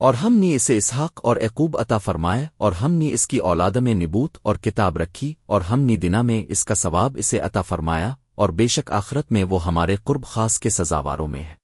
اور ہم نے اسے اسحاق اور عقوب عطا فرمائے، اور ہم نے اس کی اولاد میں نبوت اور کتاب رکھی، اور ہم نے دنا میں اس کا ثواب اسے عطا فرمایا، اور بے شک آخرت میں وہ ہمارے قرب خاص کے سزاواروں میں ہے۔